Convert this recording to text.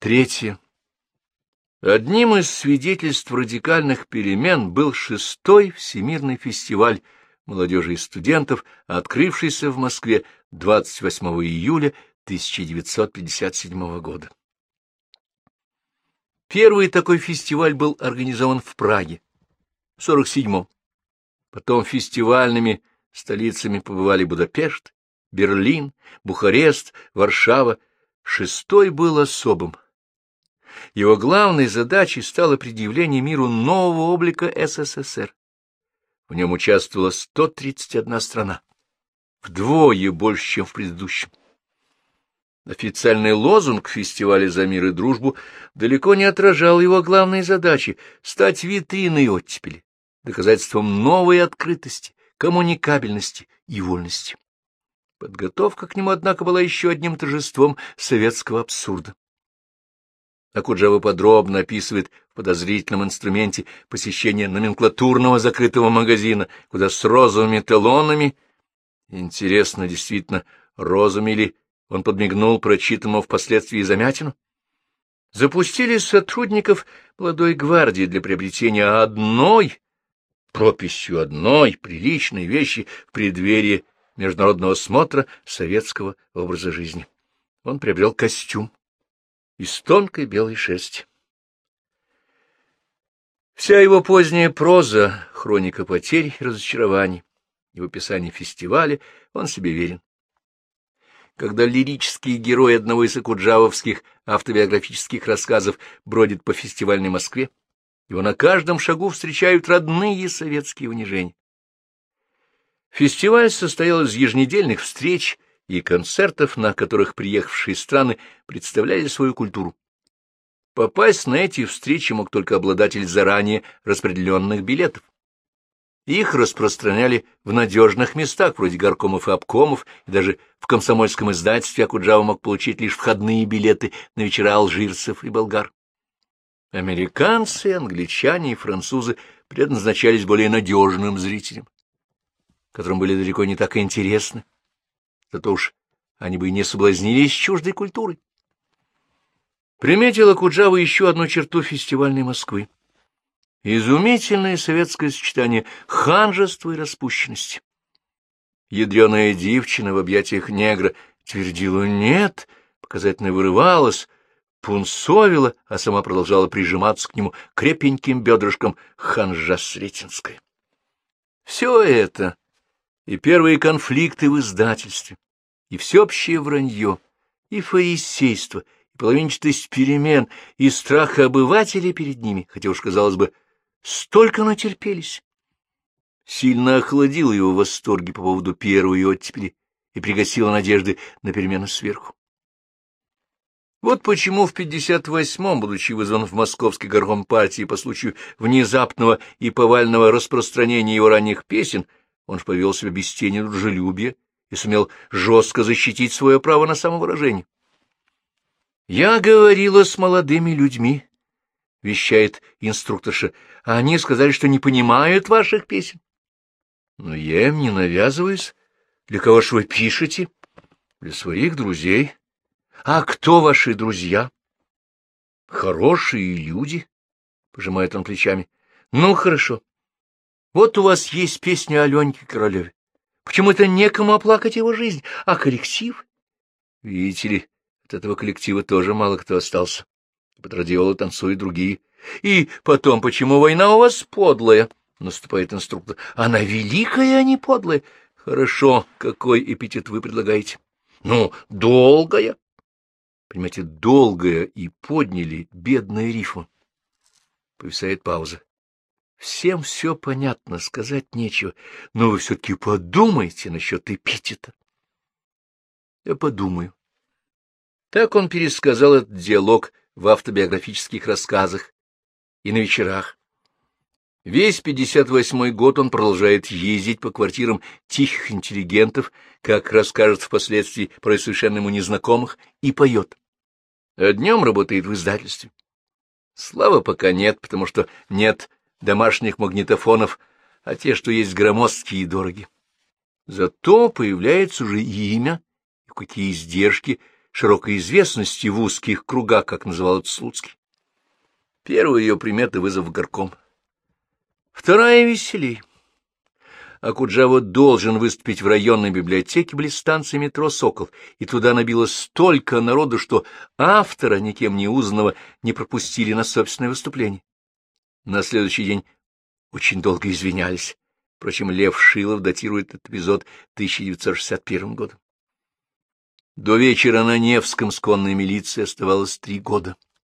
Третье. Одним из свидетельств радикальных перемен был шестой Всемирный фестиваль молодежи и студентов, открывшийся в Москве 28 июля 1957 года. Первый такой фестиваль был организован в Праге в 47-м. Потом фестивальными столицами побывали Будапешт, Берлин, Бухарест, Варшава. Шестой был особым — его главной задачей стало предъявление миру нового облика СССР. В нем участвовала 131 страна, вдвое больше, чем в предыдущем. Официальный лозунг фестиваля «За мир и дружбу» далеко не отражал его главной задачи — стать витриной оттепели, доказательством новой открытости, коммуникабельности и вольности. Подготовка к нему, однако, была еще одним торжеством советского абсурда. Акуджава подробно описывает в подозрительном инструменте посещение номенклатурного закрытого магазина, куда с розовыми талонами... Интересно, действительно, розами или он подмигнул прочитанному впоследствии замятину? Запустили сотрудников молодой гвардии для приобретения одной, прописью одной приличной вещи в преддверии международного смотра советского образа жизни. Он приобрел костюм из тонкой белой шерсти. Вся его поздняя проза, хроника потерь и разочарований, и в описании фестиваля он себе верен. Когда лирический герой одного из акуджавовских автобиографических рассказов бродит по фестивальной Москве, его на каждом шагу встречают родные советские унижения. Фестиваль состоял из еженедельных встреч и концертов, на которых приехавшие страны представляли свою культуру. Попасть на эти встречи мог только обладатель заранее распределенных билетов. Их распространяли в надежных местах, вроде горкомов и обкомов, и даже в комсомольском издательстве Акуджава мог получить лишь входные билеты на вечера алжирцев и болгар. Американцы, англичане и французы предназначались более надежным зрителям, которым были далеко не так интересны зато уж они бы и не соблазнились чуждой культурой. Приметила Куджава еще одну черту фестивальной Москвы. Изумительное советское сочетание ханжества и распущенности. Ядреная девчина в объятиях негра твердила «нет», показательно вырывалась, пунцовила, а сама продолжала прижиматься к нему крепеньким бедрышком ханжа Сретенская. Все это и первые конфликты в издательстве, и всеобщее вранье, и фарисейство, и половинчатость перемен, и страх обывателей перед ними, хотя уж, казалось бы, столько натерпелись. Сильно охладило его восторги по поводу первой оттепели и пригасило надежды на перемены сверху. Вот почему в 58-м, будучи вызван в московский горком партии по случаю внезапного и повального распространения его ранних песен, он ж повел себя без тени дружелюбия и сумел жестко защитить свое право на самовыражение. «Я говорила с молодыми людьми», — вещает инструкторша, — «а они сказали, что не понимают ваших песен». «Но я им не навязываюсь. Для кого ж вы пишете?» «Для своих друзей». «А кто ваши друзья?» «Хорошие люди», — пожимает он плечами. «Ну, хорошо. Вот у вас есть песня Аленьки Королеве. Почему это некому оплакать его жизнь, а коллектив? Видите ли, от этого коллектива тоже мало кто остался. Под радиолу танцуют другие. И потом, почему война у вас подлая? Наступает инструктор. Она великая, а не подлая. Хорошо, какой эпитет вы предлагаете? Ну, долгая. Понимаете, долгая и подняли бедную рифу. Повисает пауза. Всем все понятно, сказать нечего, но вы все-таки подумайте насчет эпитета. Я подумаю. Так он пересказал этот диалог в автобиографических рассказах и на вечерах. Весь 58-й год он продолжает ездить по квартирам тихих интеллигентов, как расскажет впоследствии про совершенно ему незнакомых, и поет. А днем работает в издательстве. Славы пока нет, потому что нет домашних магнитофонов, а те, что есть громоздкие и дороги. Зато появляется уже имя, и какие издержки широкой известности в узких кругах, как называл это Слуцкий. Первая ее примета — вызов горком. Вторая — веселей. Акуджава должен выступить в районной библиотеке близ станции метро «Сокол», и туда набилось столько народу, что автора, никем не узнанного, не пропустили на собственное выступление. На следующий день очень долго извинялись. Впрочем, Лев Шилов датирует этот эпизод 1961 годом. До вечера на Невском с конной милицией оставалось три года.